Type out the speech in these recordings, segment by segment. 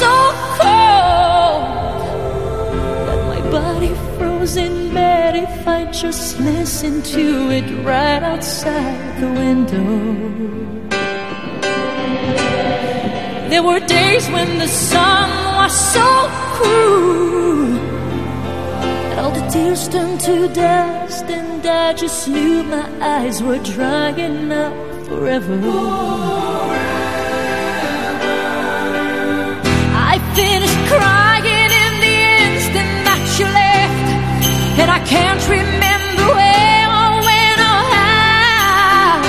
so cold that my body froze in bed if I just listened to it right outside the window. There were days when the sun was so cruel that all the tears turned to dust, and I just knew my eyes were drying up forever. And I can't remember where or when or how.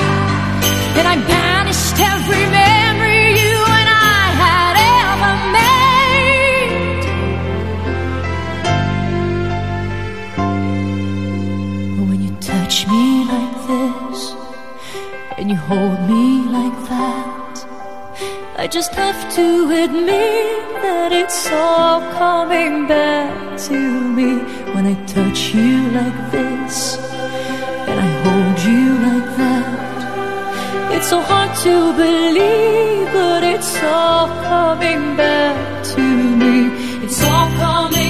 And I banished every memory you and I had ever made. But when you touch me like this, and you hold me like that, I just have to admit that it's all coming back to me when I touch you like this and I hold you like that. It's so hard to believe, but it's all coming back to me. It's all coming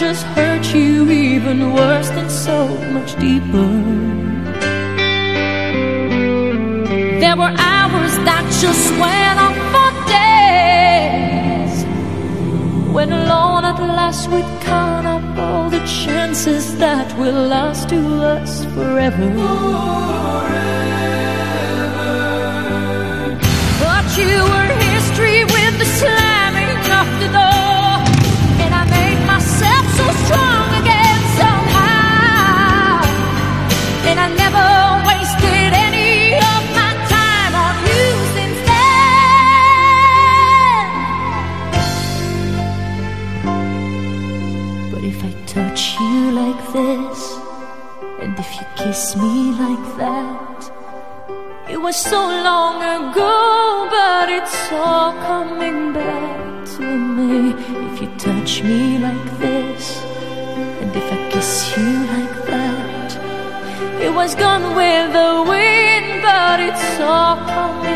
just hurt you even worse and so much deeper. There were hours that just went on for days. When alone at last we'd count up all the chances that will last to us forever. But you was so long ago, but it's all coming back to me. If you touch me like this, and if I kiss you like that, it was gone with the wind, but it's all coming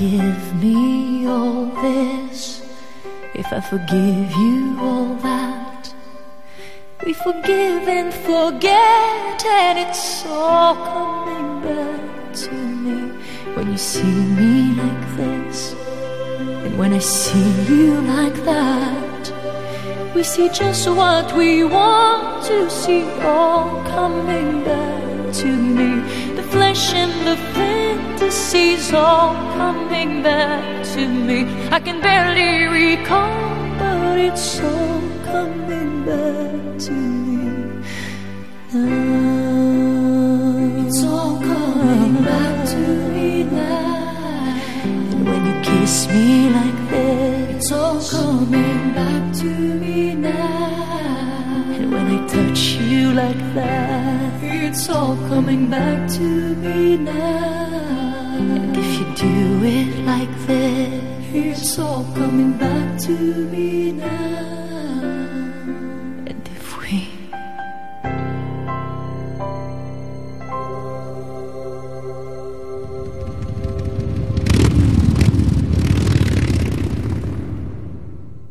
forgive me all this, if I forgive you all that, we forgive and forget, and it's all coming back to me when you see me like this, and when I see you like that. We see just what we want to see, all coming back to me. The flesh and the fantasies all coming back to me. I can barely recall, but it's all coming back to me now. You like that, it's all coming back to me now. And if you do it like this, it's all coming back to me now.